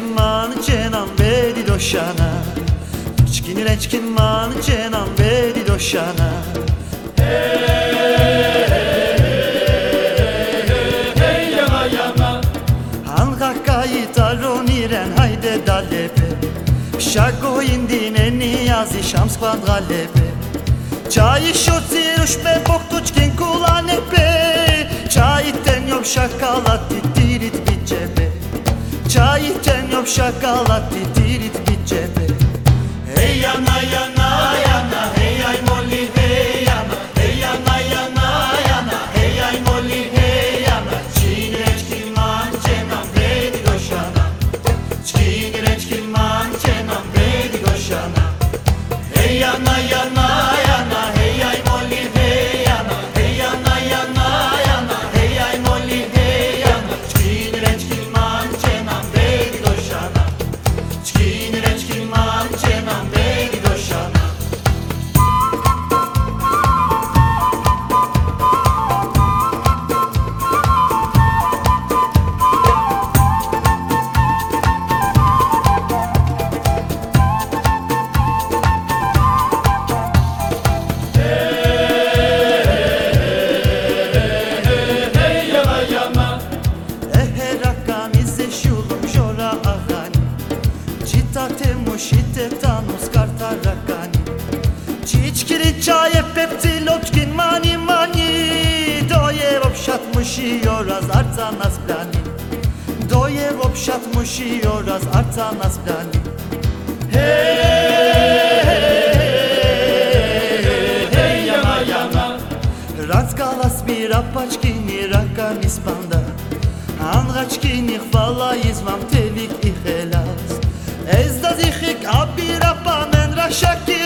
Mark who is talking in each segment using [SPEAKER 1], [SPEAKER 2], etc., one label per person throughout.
[SPEAKER 1] reçkin man cenam vedi doşana İçkin reçkin man cenam vedi doşana hayde dalebe Şako indine niyazi şams kvadralebe Çayı şoti ruşbe boktuçkin kulanepe Çayı ten yok şakalat şakalat titirit bir cebe Hey yana yana Çiçkiri çaye pepti lotkin mani mani Doje obszat musi oraz arca nas plani. Doje obszat musi oraz arca nas plani.
[SPEAKER 2] Hey yana yana
[SPEAKER 1] Razgalas bir apačkini raka ispanda. Angačkini hvala izvam tevik i helas Ez da zihik abir apa men rašaki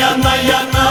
[SPEAKER 1] yana yana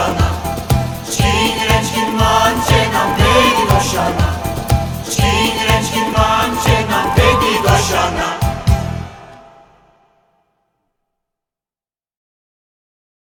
[SPEAKER 2] sana.